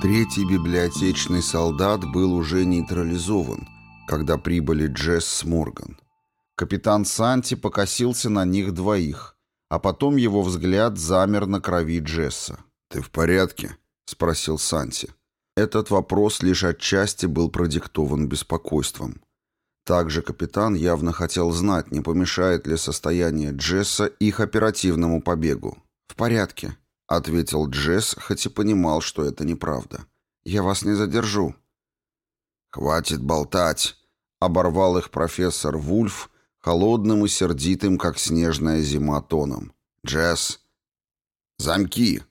Третий библиотечный солдат был уже нейтрализован, когда прибыли Джесс с Морган. Капитан Санти покосился на них двоих, а потом его взгляд замер на крови Джесса. «Ты в порядке?» — спросил Санти. Этот вопрос лишь отчасти был продиктован беспокойством. Также капитан явно хотел знать, не помешает ли состояние Джесса их оперативному побегу. «В порядке», — ответил Джесс, хоть и понимал, что это неправда. «Я вас не задержу». «Хватит болтать», — оборвал их профессор Вульф, холодным и сердитым, как снежная зима, тоном. «Джесс, замки!»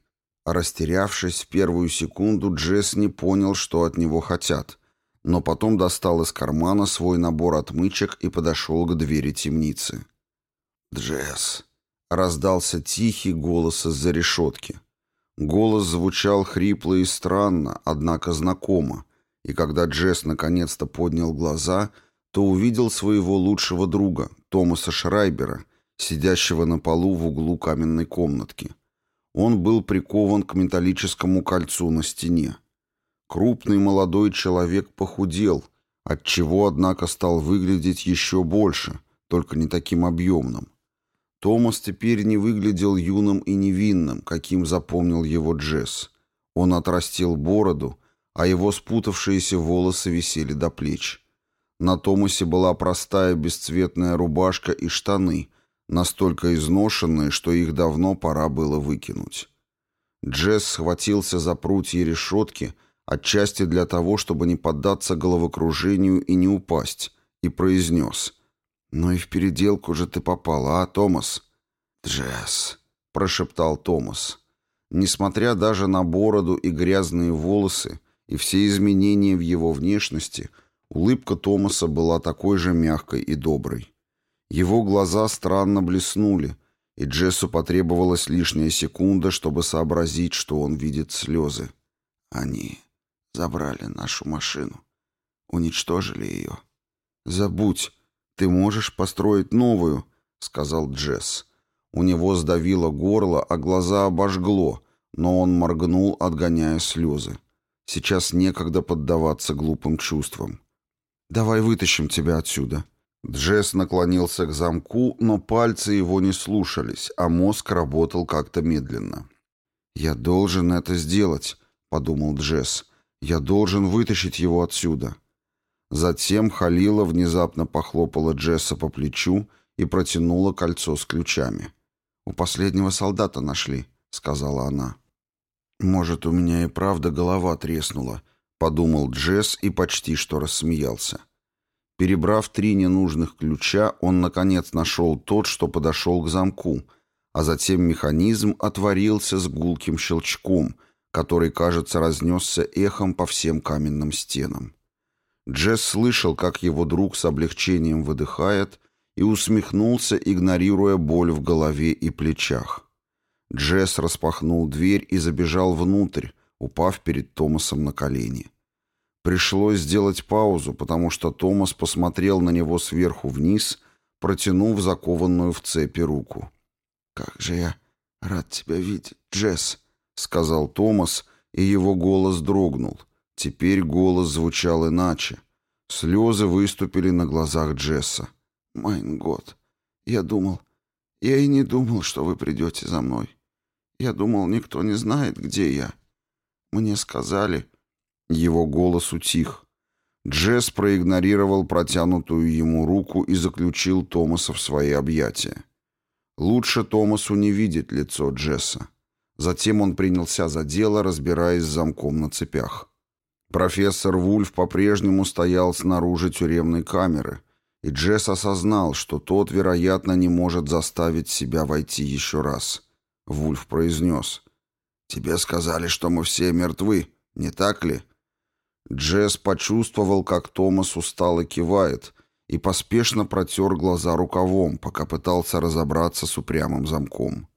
Растерявшись в первую секунду, Джесс не понял, что от него хотят — но потом достал из кармана свой набор отмычек и подошел к двери темницы. «Джесс!» — раздался тихий голос из-за решетки. Голос звучал хрипло и странно, однако знакомо, и когда Джесс наконец-то поднял глаза, то увидел своего лучшего друга, Томаса Шрайбера, сидящего на полу в углу каменной комнатки. Он был прикован к металлическому кольцу на стене. Крупный молодой человек похудел, отчего, однако, стал выглядеть еще больше, только не таким объемным. Томас теперь не выглядел юным и невинным, каким запомнил его Джесс. Он отрастил бороду, а его спутавшиеся волосы висели до плеч. На Томасе была простая бесцветная рубашка и штаны, настолько изношенные, что их давно пора было выкинуть. Джесс схватился за прутья решетки — отчасти для того, чтобы не поддаться головокружению и не упасть, и произнес. «Ну и в переделку же ты попала, а, Томас?» «Джесс», — прошептал Томас. Несмотря даже на бороду и грязные волосы, и все изменения в его внешности, улыбка Томаса была такой же мягкой и доброй. Его глаза странно блеснули, и Джессу потребовалась лишняя секунда, чтобы сообразить, что он видит слезы. Они Забрали нашу машину. Уничтожили ее. «Забудь, ты можешь построить новую», — сказал Джесс. У него сдавило горло, а глаза обожгло, но он моргнул, отгоняя слезы. Сейчас некогда поддаваться глупым чувствам. «Давай вытащим тебя отсюда». Джесс наклонился к замку, но пальцы его не слушались, а мозг работал как-то медленно. «Я должен это сделать», — подумал Джесс. Я должен вытащить его отсюда. Затем Халила внезапно похлопала Джесса по плечу и протянула кольцо с ключами. «У последнего солдата нашли», — сказала она. «Может, у меня и правда голова треснула», — подумал Джесс и почти что рассмеялся. Перебрав три ненужных ключа, он, наконец, нашел тот, что подошел к замку, а затем механизм отворился с гулким щелчком — который, кажется, разнесся эхом по всем каменным стенам. Джесс слышал, как его друг с облегчением выдыхает, и усмехнулся, игнорируя боль в голове и плечах. Джесс распахнул дверь и забежал внутрь, упав перед Томасом на колени. Пришлось сделать паузу, потому что Томас посмотрел на него сверху вниз, протянув закованную в цепи руку. «Как же я рад тебя видеть, Джесс!» сказал Томас, и его голос дрогнул. Теперь голос звучал иначе. Слезы выступили на глазах Джесса. «Майн год, я думал... Я и не думал, что вы придете за мной. Я думал, никто не знает, где я. Мне сказали...» Его голос утих. Джесс проигнорировал протянутую ему руку и заключил Томаса в свои объятия. Лучше Томасу не видеть лицо Джесса. Затем он принялся за дело, разбираясь с замком на цепях. Профессор Вульф по-прежнему стоял снаружи тюремной камеры, и Джесс осознал, что тот, вероятно, не может заставить себя войти еще раз. Вульф произнес. «Тебе сказали, что мы все мертвы, не так ли?» Джесс почувствовал, как Томас устало кивает, и поспешно протер глаза рукавом, пока пытался разобраться с упрямым замком.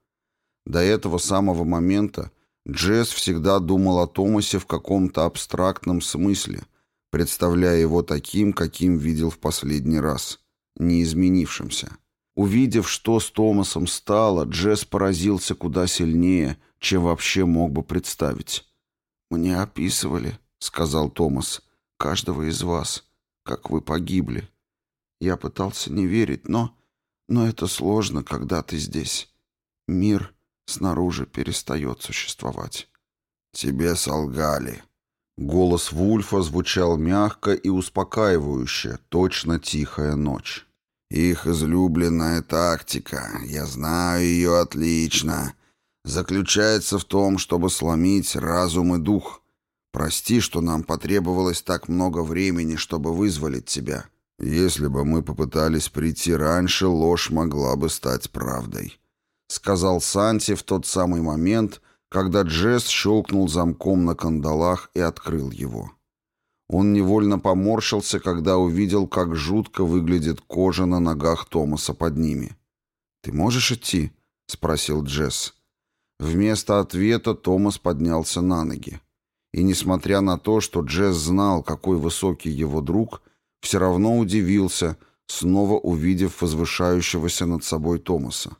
До этого самого момента Джесс всегда думал о Томасе в каком-то абстрактном смысле, представляя его таким, каким видел в последний раз, не изменившимся. Увидев, что с Томасом стало, Джесс поразился куда сильнее, чем вообще мог бы представить. «Мне описывали», — сказал Томас, — «каждого из вас, как вы погибли. Я пытался не верить, но... но это сложно, когда ты здесь. Мир...» снаружи перестает существовать. «Тебе солгали». Голос Вульфа звучал мягко и успокаивающе, точно тихая ночь. «Их излюбленная тактика, я знаю ее отлично, заключается в том, чтобы сломить разум и дух. Прости, что нам потребовалось так много времени, чтобы вызволить тебя. Если бы мы попытались прийти раньше, ложь могла бы стать правдой. — сказал Санти в тот самый момент, когда Джесс щелкнул замком на кандалах и открыл его. Он невольно поморщился, когда увидел, как жутко выглядит кожа на ногах Томаса под ними. «Ты можешь идти?» — спросил Джесс. Вместо ответа Томас поднялся на ноги. И несмотря на то, что Джесс знал, какой высокий его друг, все равно удивился, снова увидев возвышающегося над собой Томаса.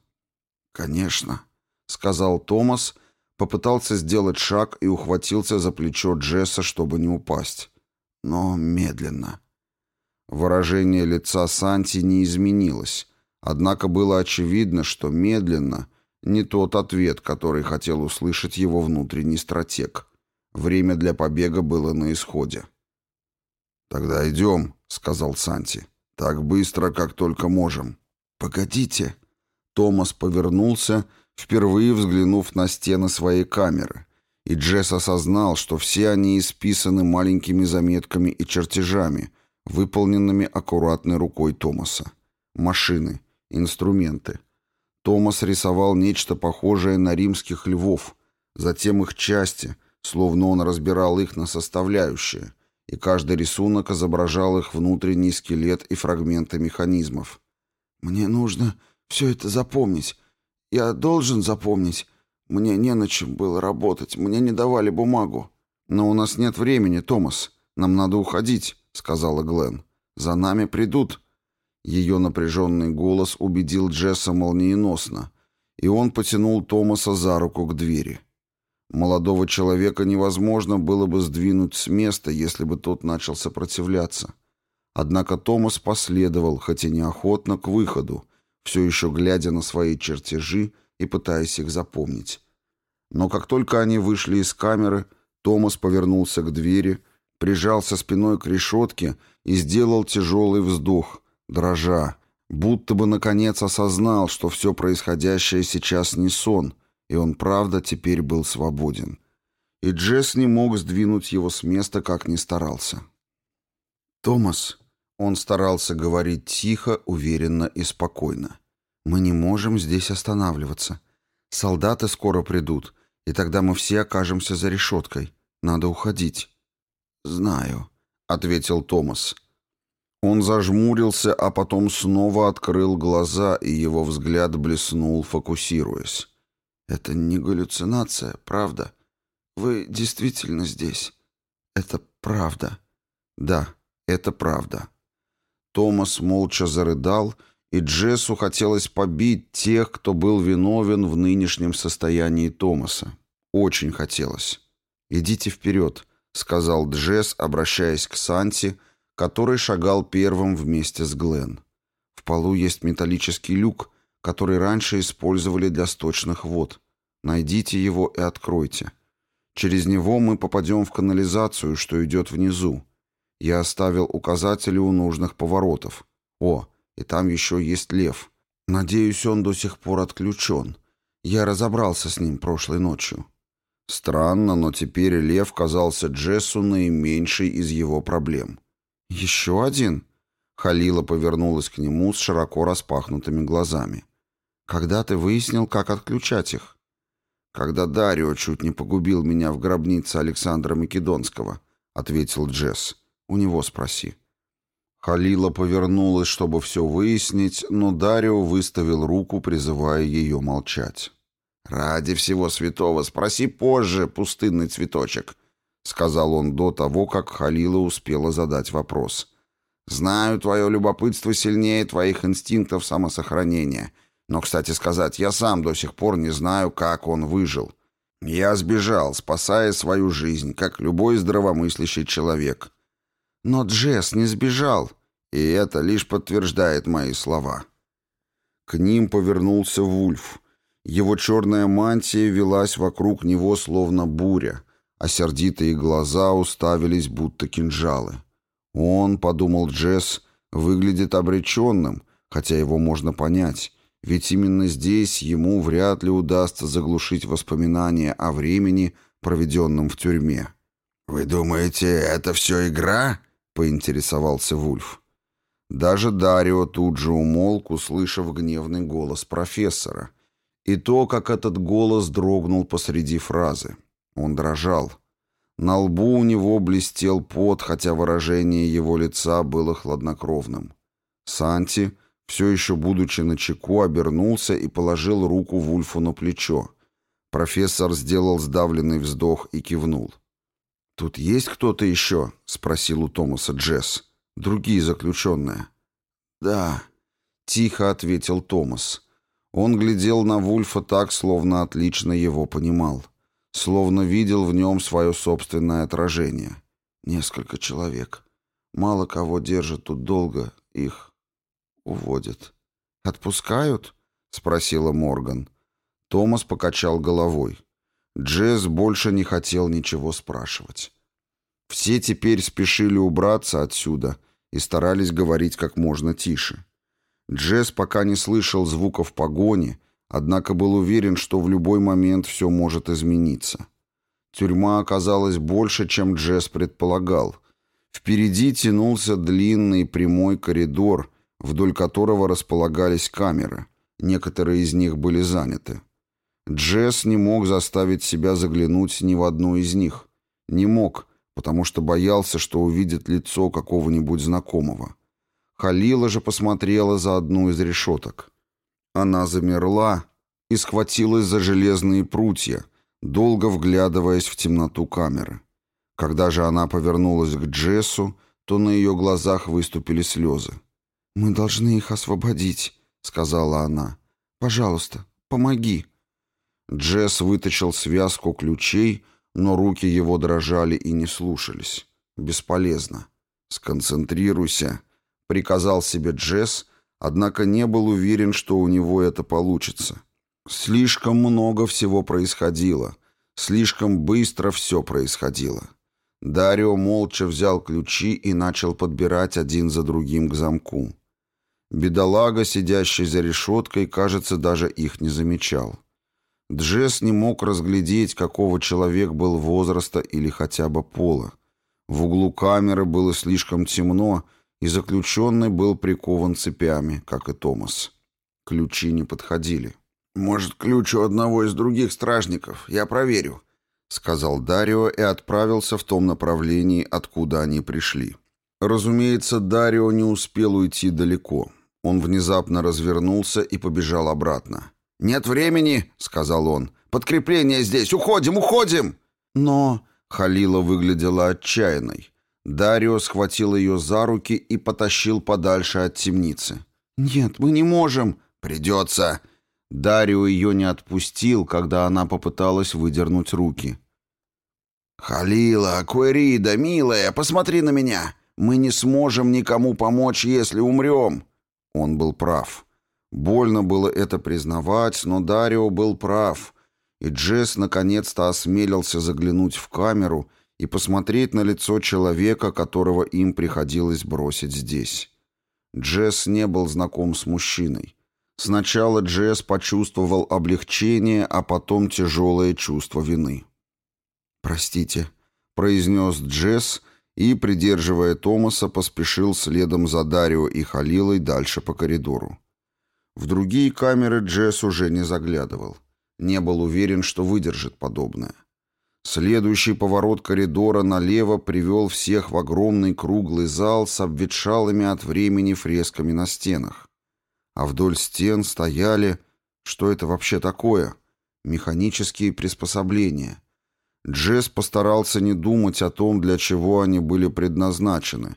«Конечно», — сказал Томас, попытался сделать шаг и ухватился за плечо Джесса, чтобы не упасть. Но медленно. Выражение лица Санти не изменилось, однако было очевидно, что медленно — не тот ответ, который хотел услышать его внутренний стратег. Время для побега было на исходе. «Тогда идем», — сказал Санти. «Так быстро, как только можем». «Погодите», Томас повернулся, впервые взглянув на стены своей камеры, и Джесс осознал, что все они исписаны маленькими заметками и чертежами, выполненными аккуратной рукой Томаса. Машины, инструменты. Томас рисовал нечто похожее на римских львов, затем их части, словно он разбирал их на составляющие, и каждый рисунок изображал их внутренний скелет и фрагменты механизмов. «Мне нужно все это запомнить. Я должен запомнить. Мне не на чем было работать, мне не давали бумагу. Но у нас нет времени, Томас. Нам надо уходить, сказала Глен. За нами придут. Ее напряженный голос убедил Джесса молниеносно, и он потянул Томаса за руку к двери. Молодого человека невозможно было бы сдвинуть с места, если бы тот начал сопротивляться. Однако Томас последовал, хотя и неохотно, к выходу, все еще глядя на свои чертежи и пытаясь их запомнить. Но как только они вышли из камеры, Томас повернулся к двери, прижался спиной к решетке и сделал тяжелый вздох, дрожа, будто бы наконец осознал, что все происходящее сейчас не сон, и он правда теперь был свободен. И Джесс не мог сдвинуть его с места, как ни старался. «Томас», он старался говорить тихо, уверенно и спокойно. «Мы не можем здесь останавливаться. Солдаты скоро придут, и тогда мы все окажемся за решеткой. Надо уходить». «Знаю», — ответил Томас. Он зажмурился, а потом снова открыл глаза, и его взгляд блеснул, фокусируясь. «Это не галлюцинация, правда? Вы действительно здесь? Это правда?» «Да, это правда». Томас молча зарыдал, и Джессу хотелось побить тех, кто был виновен в нынешнем состоянии Томаса. Очень хотелось. «Идите вперед», — сказал Джесс, обращаясь к Санти, который шагал первым вместе с Глен. «В полу есть металлический люк, который раньше использовали для сточных вод. Найдите его и откройте. Через него мы попадем в канализацию, что идет внизу. Я оставил указатели у нужных поворотов. О, и там еще есть лев. Надеюсь, он до сих пор отключен. Я разобрался с ним прошлой ночью. Странно, но теперь лев казался Джессу наименьшей из его проблем. «Еще один?» Халила повернулась к нему с широко распахнутыми глазами. «Когда ты выяснил, как отключать их?» «Когда Дарио чуть не погубил меня в гробнице Александра Македонского», — ответил Джесс. У него спроси. Халила повернулась, чтобы все выяснить, но Дарио выставил руку, призывая ее молчать. «Ради всего святого, спроси позже, пустынный цветочек», — сказал он до того, как Халила успела задать вопрос. «Знаю, твое любопытство сильнее твоих инстинктов самосохранения. Но, кстати сказать, я сам до сих пор не знаю, как он выжил. Я сбежал, спасая свою жизнь, как любой здравомыслящий человек. Но Джесс не сбежал, и это лишь подтверждает мои слова. К ним повернулся Вульф. Его черная мантия велась вокруг него словно буря, а сердитые глаза уставились будто кинжалы. Он, подумал Джесс, выглядит обреченным, хотя его можно понять, ведь именно здесь ему вряд ли удастся заглушить воспоминания о времени, проведенном в тюрьме. «Вы думаете, это все игра?» поинтересовался Вульф. Даже Дарио тут же умолк, услышав гневный голос профессора. И то, как этот голос дрогнул посреди фразы. Он дрожал. На лбу у него блестел пот, хотя выражение его лица было хладнокровным. Санти, все еще будучи на чеку, обернулся и положил руку Вульфу на плечо. Профессор сделал сдавленный вздох и кивнул. «Тут есть кто-то еще?» — спросил у Томаса Джесс. «Другие заключенные». «Да», — тихо ответил Томас. Он глядел на Вульфа так, словно отлично его понимал. Словно видел в нем свое собственное отражение. Несколько человек. Мало кого держат тут долго, их уводят. «Отпускают?» — спросила Морган. Томас покачал головой. Джесс больше не хотел ничего спрашивать. Все теперь спешили убраться отсюда и старались говорить как можно тише. Джесс пока не слышал звуков погони, однако был уверен, что в любой момент все может измениться. Тюрьма оказалась больше, чем Джесс предполагал. Впереди тянулся длинный прямой коридор, вдоль которого располагались камеры. Некоторые из них были заняты. Джесс не мог заставить себя заглянуть ни в одну из них. Не мог, потому что боялся, что увидит лицо какого-нибудь знакомого. Халила же посмотрела за одну из решеток. Она замерла и схватилась за железные прутья, долго вглядываясь в темноту камеры. Когда же она повернулась к Джессу, то на ее глазах выступили слезы. «Мы должны их освободить», — сказала она. «Пожалуйста, помоги». Джесс вытащил связку ключей, но руки его дрожали и не слушались. Бесполезно. «Сконцентрируйся», — приказал себе Джесс, однако не был уверен, что у него это получится. Слишком много всего происходило. Слишком быстро все происходило. Дарио молча взял ключи и начал подбирать один за другим к замку. Бедолага, сидящий за решеткой, кажется, даже их не замечал. Джесс не мог разглядеть, какого человек был возраста или хотя бы пола. В углу камеры было слишком темно, и заключенный был прикован цепями, как и Томас. Ключи не подходили. «Может, ключ у одного из других стражников? Я проверю», — сказал Дарио и отправился в том направлении, откуда они пришли. Разумеется, Дарио не успел уйти далеко. Он внезапно развернулся и побежал обратно. «Нет времени», — сказал он. «Подкрепление здесь! Уходим, уходим!» «Но...» — Халила выглядела отчаянной. Дарио схватил ее за руки и потащил подальше от темницы. «Нет, мы не можем!» «Придется!» Дарио ее не отпустил, когда она попыталась выдернуть руки. «Халила, Акуэрида, милая, посмотри на меня! Мы не сможем никому помочь, если умрем!» Он был прав. Больно было это признавать, но Дарио был прав, и Джесс наконец-то осмелился заглянуть в камеру и посмотреть на лицо человека, которого им приходилось бросить здесь. Джесс не был знаком с мужчиной. Сначала Джесс почувствовал облегчение, а потом тяжелое чувство вины. «Простите», — произнес Джесс, и, придерживая Томаса, поспешил следом за Дарио и Халилой дальше по коридору. В другие камеры Джесс уже не заглядывал. Не был уверен, что выдержит подобное. Следующий поворот коридора налево привел всех в огромный круглый зал с обветшалыми от времени фресками на стенах. А вдоль стен стояли... Что это вообще такое? Механические приспособления. Джесс постарался не думать о том, для чего они были предназначены.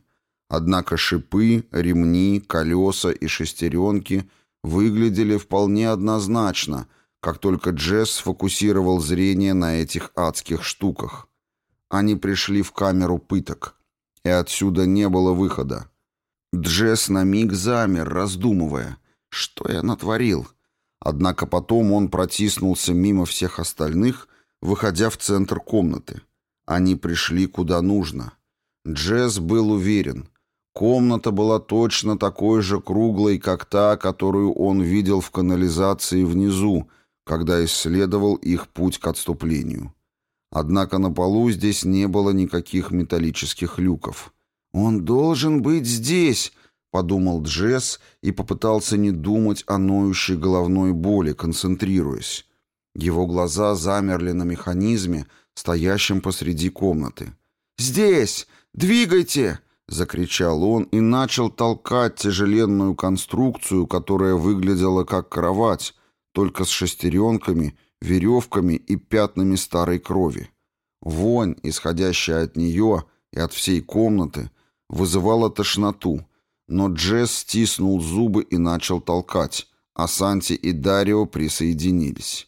Однако шипы, ремни, колеса и шестеренки — выглядели вполне однозначно, как только Джесс сфокусировал зрение на этих адских штуках. Они пришли в камеру пыток, и отсюда не было выхода. Джесс на миг замер, раздумывая, что я натворил. Однако потом он протиснулся мимо всех остальных, выходя в центр комнаты. Они пришли куда нужно. Джесс был уверен — Комната была точно такой же круглой, как та, которую он видел в канализации внизу, когда исследовал их путь к отступлению. Однако на полу здесь не было никаких металлических люков. «Он должен быть здесь!» — подумал Джесс и попытался не думать о ноющей головной боли, концентрируясь. Его глаза замерли на механизме, стоящем посреди комнаты. «Здесь! Двигайте!» — закричал он и начал толкать тяжеленную конструкцию, которая выглядела как кровать, только с шестеренками, веревками и пятнами старой крови. Вонь, исходящая от нее и от всей комнаты, вызывала тошноту, но Джесс стиснул зубы и начал толкать, а Санти и Дарио присоединились.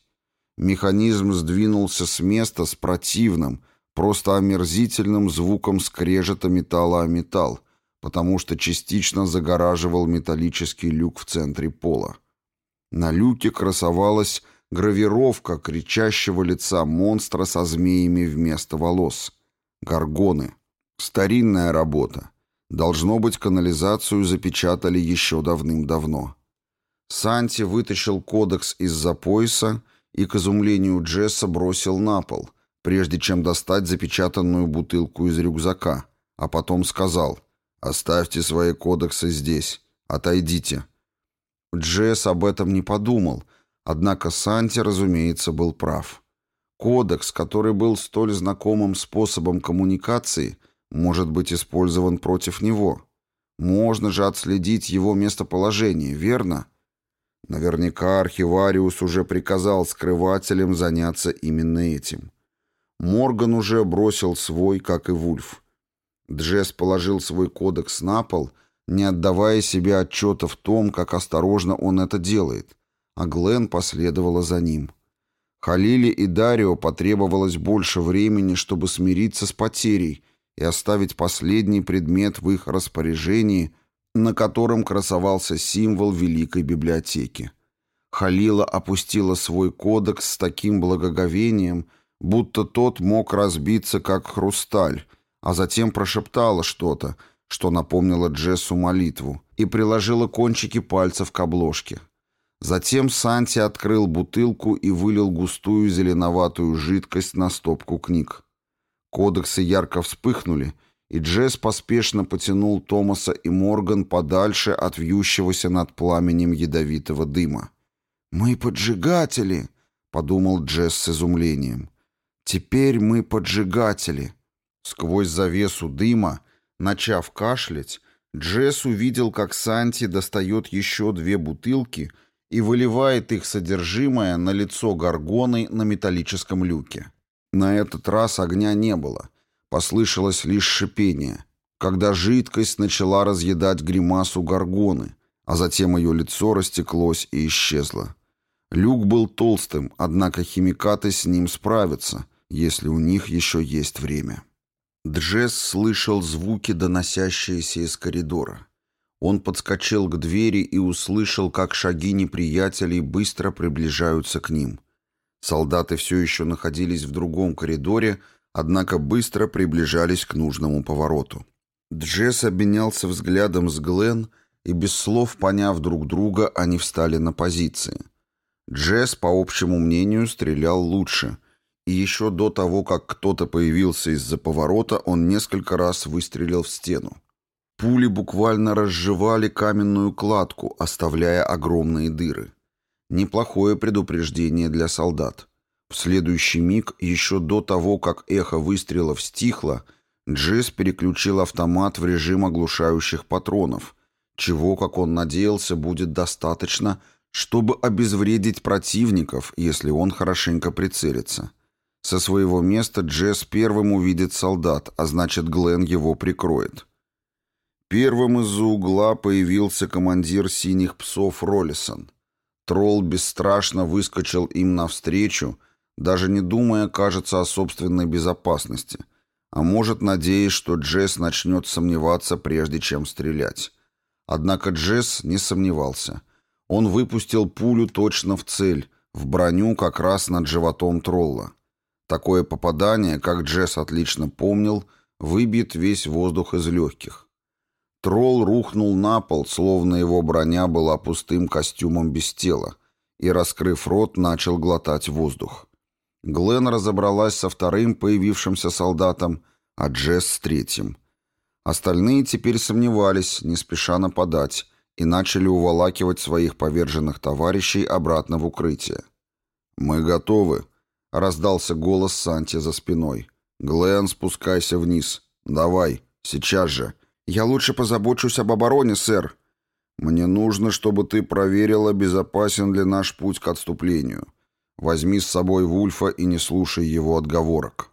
Механизм сдвинулся с места с противным — просто омерзительным звуком скрежета металла о металл, потому что частично загораживал металлический люк в центре пола. На люке красовалась гравировка кричащего лица монстра со змеями вместо волос. Горгоны. Старинная работа. Должно быть, канализацию запечатали еще давным-давно. Санти вытащил кодекс из-за пояса и, к изумлению Джесса, бросил на пол, прежде чем достать запечатанную бутылку из рюкзака, а потом сказал «Оставьте свои кодексы здесь, отойдите». Джесс об этом не подумал, однако Санти, разумеется, был прав. Кодекс, который был столь знакомым способом коммуникации, может быть использован против него. Можно же отследить его местоположение, верно? Наверняка архивариус уже приказал скрывателям заняться именно этим. Морган уже бросил свой, как и Вульф. Джесс положил свой кодекс на пол, не отдавая себе отчета в том, как осторожно он это делает, а Глен последовала за ним. Халили и Дарио потребовалось больше времени, чтобы смириться с потерей и оставить последний предмет в их распоряжении, на котором красовался символ Великой Библиотеки. Халила опустила свой кодекс с таким благоговением, будто тот мог разбиться, как хрусталь, а затем прошептала что-то, что напомнило Джессу молитву, и приложила кончики пальцев к обложке. Затем Санти открыл бутылку и вылил густую зеленоватую жидкость на стопку книг. Кодексы ярко вспыхнули, и Джесс поспешно потянул Томаса и Морган подальше от вьющегося над пламенем ядовитого дыма. «Мы поджигатели!» — подумал Джесс с изумлением. Теперь мы поджигатели. Сквозь завесу дыма, начав кашлять, Джесс увидел, как Санти достает еще две бутылки и выливает их содержимое на лицо горгоны на металлическом люке. На этот раз огня не было. Послышалось лишь шипение, когда жидкость начала разъедать гримасу горгоны, а затем ее лицо растеклось и исчезло. Люк был толстым, однако химикаты с ним справятся — если у них еще есть время. Джесс слышал звуки, доносящиеся из коридора. Он подскочил к двери и услышал, как шаги неприятелей быстро приближаются к ним. Солдаты все еще находились в другом коридоре, однако быстро приближались к нужному повороту. Джесс обменялся взглядом с Глен, и без слов поняв друг друга, они встали на позиции. Джесс, по общему мнению, стрелял лучше, и еще до того, как кто-то появился из-за поворота, он несколько раз выстрелил в стену. Пули буквально разжевали каменную кладку, оставляя огромные дыры. Неплохое предупреждение для солдат. В следующий миг, еще до того, как эхо выстрелов стихло, Джесс переключил автомат в режим оглушающих патронов, чего, как он надеялся, будет достаточно, чтобы обезвредить противников, если он хорошенько прицелится. Со своего места Джесс первым увидит солдат, а значит, Глен его прикроет. Первым из-за угла появился командир «Синих псов» Роллисон. Тролл бесстрашно выскочил им навстречу, даже не думая, кажется, о собственной безопасности, а может, надеясь, что Джесс начнет сомневаться, прежде чем стрелять. Однако Джесс не сомневался. Он выпустил пулю точно в цель, в броню как раз над животом тролла. Такое попадание, как Джесс отлично помнил, выбьет весь воздух из легких. Тролл рухнул на пол, словно его броня была пустым костюмом без тела, и, раскрыв рот, начал глотать воздух. Глен разобралась со вторым появившимся солдатом, а Джесс с третьим. Остальные теперь сомневались, не спеша нападать, и начали уволакивать своих поверженных товарищей обратно в укрытие. «Мы готовы», Раздался голос Санти за спиной. «Глен, спускайся вниз. Давай, сейчас же». «Я лучше позабочусь об обороне, сэр». «Мне нужно, чтобы ты проверила, безопасен ли наш путь к отступлению. Возьми с собой Вульфа и не слушай его отговорок».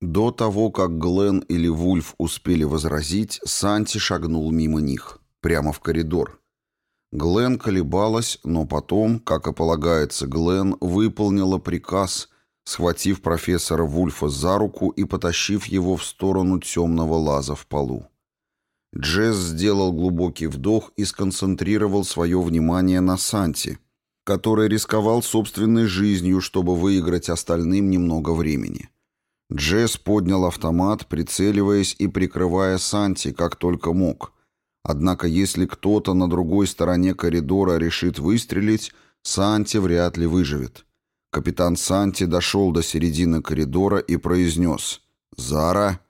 До того, как Глен или Вульф успели возразить, Санти шагнул мимо них, прямо в коридор. Глен колебалась, но потом, как и полагается Глен, выполнила приказ схватив профессора Вульфа за руку и потащив его в сторону темного лаза в полу. Джесс сделал глубокий вдох и сконцентрировал свое внимание на Санте, который рисковал собственной жизнью, чтобы выиграть остальным немного времени. Джесс поднял автомат, прицеливаясь и прикрывая Санти как только мог. Однако если кто-то на другой стороне коридора решит выстрелить, Санти вряд ли выживет. Капитан Санти дошел до середины коридора и произнес «Зара».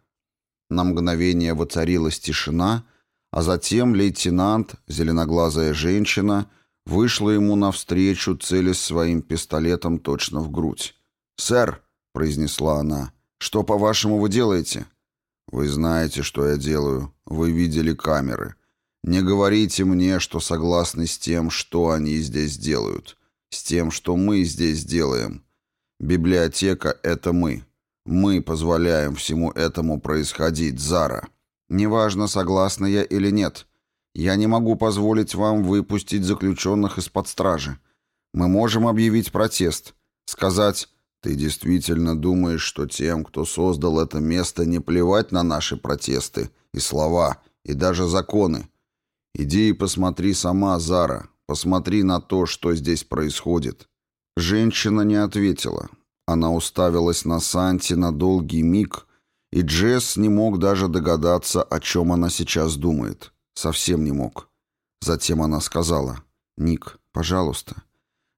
На мгновение воцарилась тишина, а затем лейтенант, зеленоглазая женщина, вышла ему навстречу, целясь своим пистолетом точно в грудь. «Сэр», — произнесла она, — «что, по-вашему, вы делаете?» «Вы знаете, что я делаю. Вы видели камеры. Не говорите мне, что согласны с тем, что они здесь делают с тем, что мы здесь делаем. Библиотека — это мы. Мы позволяем всему этому происходить, Зара. Неважно, согласна я или нет. Я не могу позволить вам выпустить заключенных из-под стражи. Мы можем объявить протест, сказать «Ты действительно думаешь, что тем, кто создал это место, не плевать на наши протесты и слова, и даже законы?» «Иди и посмотри сама, Зара. Посмотри на то, что здесь происходит». Женщина не ответила. Она уставилась на Санти на долгий миг, и Джесс не мог даже догадаться, о чем она сейчас думает. Совсем не мог. Затем она сказала, «Ник, пожалуйста,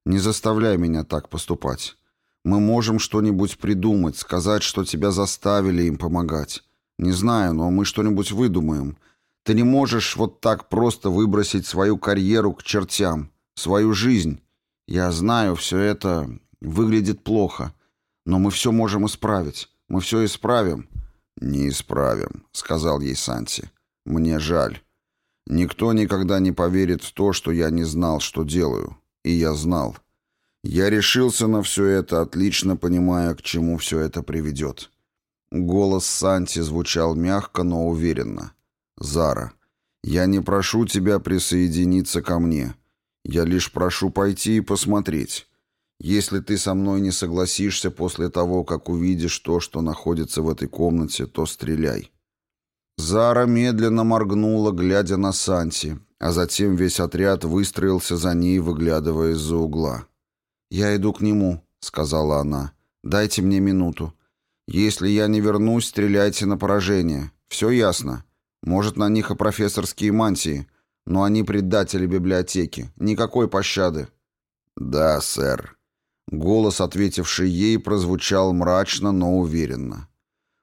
не заставляй меня так поступать. Мы можем что-нибудь придумать, сказать, что тебя заставили им помогать. Не знаю, но мы что-нибудь выдумаем. Ты не можешь вот так просто выбросить свою карьеру к чертям, свою жизнь. Я знаю, все это выглядит плохо, но мы все можем исправить. Мы все исправим. Не исправим, сказал ей Санти. Мне жаль. Никто никогда не поверит в то, что я не знал, что делаю. И я знал. Я решился на все это, отлично понимая, к чему все это приведет. Голос Санти звучал мягко, но уверенно. Зара, я не прошу тебя присоединиться ко мне. Я лишь прошу пойти и посмотреть. Если ты со мной не согласишься после того, как увидишь то, что находится в этой комнате, то стреляй». Зара медленно моргнула, глядя на Санти, а затем весь отряд выстроился за ней, выглядывая из-за угла. «Я иду к нему», — сказала она. «Дайте мне минуту. Если я не вернусь, стреляйте на поражение. Все ясно?» Может, на них и профессорские мантии, но они предатели библиотеки. Никакой пощады. Да, сэр. Голос, ответивший ей, прозвучал мрачно, но уверенно.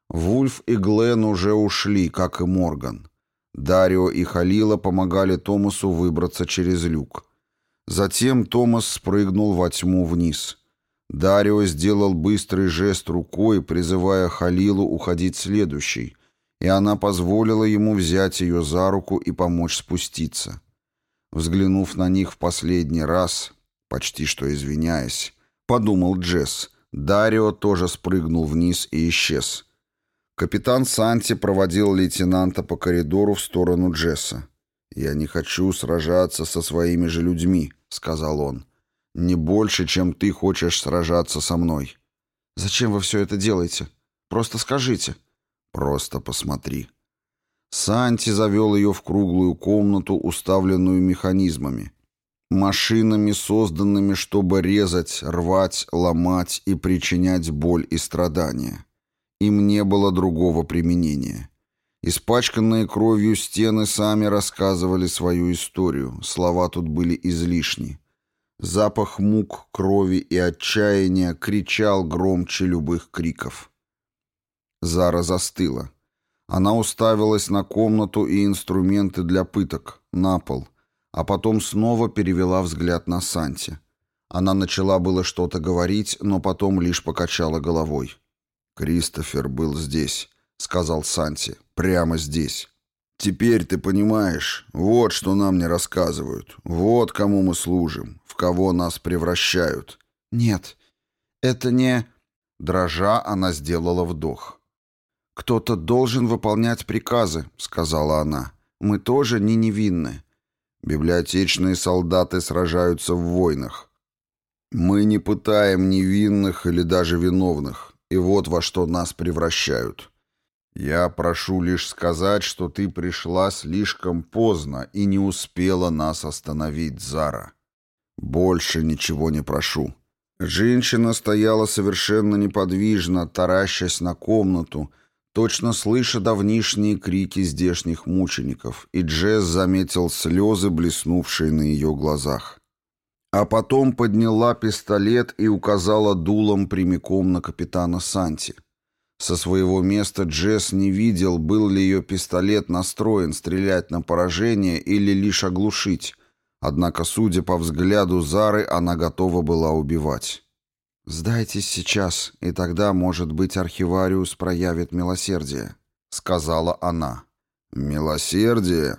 Вульф и Глен уже ушли, как и Морган. Дарио и Халила помогали Томасу выбраться через люк. Затем Томас спрыгнул во тьму вниз. Дарио сделал быстрый жест рукой, призывая Халилу уходить следующий — и она позволила ему взять ее за руку и помочь спуститься. Взглянув на них в последний раз, почти что извиняясь, подумал Джесс, Дарио тоже спрыгнул вниз и исчез. Капитан Санти проводил лейтенанта по коридору в сторону Джесса. «Я не хочу сражаться со своими же людьми», — сказал он. «Не больше, чем ты хочешь сражаться со мной». «Зачем вы все это делаете? Просто скажите», Просто посмотри. Санти завел ее в круглую комнату, уставленную механизмами. Машинами, созданными, чтобы резать, рвать, ломать и причинять боль и страдания. Им не было другого применения. Испачканные кровью стены сами рассказывали свою историю, слова тут были излишни. Запах мук, крови и отчаяния кричал громче любых криков. Зара застыла. Она уставилась на комнату и инструменты для пыток, на пол, а потом снова перевела взгляд на Санти. Она начала было что-то говорить, но потом лишь покачала головой. «Кристофер был здесь», — сказал Санти, — «прямо здесь». «Теперь ты понимаешь, вот что нам не рассказывают, вот кому мы служим, в кого нас превращают». «Нет, это не...» Дрожа, она сделала вдох. «Кто-то должен выполнять приказы», — сказала она. «Мы тоже не невинны. Библиотечные солдаты сражаются в войнах. Мы не пытаем невинных или даже виновных, и вот во что нас превращают. Я прошу лишь сказать, что ты пришла слишком поздно и не успела нас остановить, Зара. Больше ничего не прошу». Женщина стояла совершенно неподвижно, таращась на комнату — Точно слыша давнишние крики здешних мучеников, и Джесс заметил слезы, блеснувшие на ее глазах. А потом подняла пистолет и указала дулом прямиком на капитана Санти. Со своего места Джесс не видел, был ли ее пистолет настроен стрелять на поражение или лишь оглушить, однако, судя по взгляду Зары, она готова была убивать. «Сдайтесь сейчас, и тогда, может быть, архивариус проявит милосердие», — сказала она. «Милосердие?»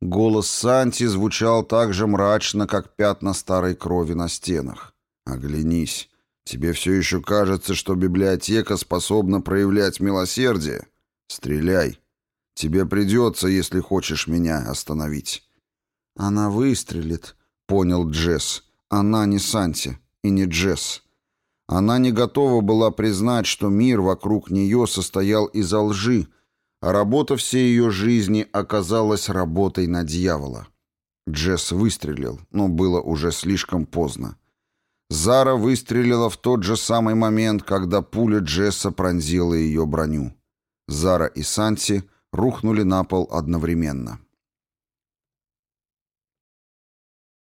Голос Санти звучал так же мрачно, как пятна старой крови на стенах. «Оглянись. Тебе все еще кажется, что библиотека способна проявлять милосердие? Стреляй. Тебе придется, если хочешь меня остановить». «Она выстрелит», — понял Джесс. «Она не Санти и не Джесс». Она не готова была признать, что мир вокруг нее состоял из лжи, а работа всей ее жизни оказалась работой на дьявола. Джесс выстрелил, но было уже слишком поздно. Зара выстрелила в тот же самый момент, когда пуля Джесса пронзила ее броню. Зара и Санти рухнули на пол одновременно.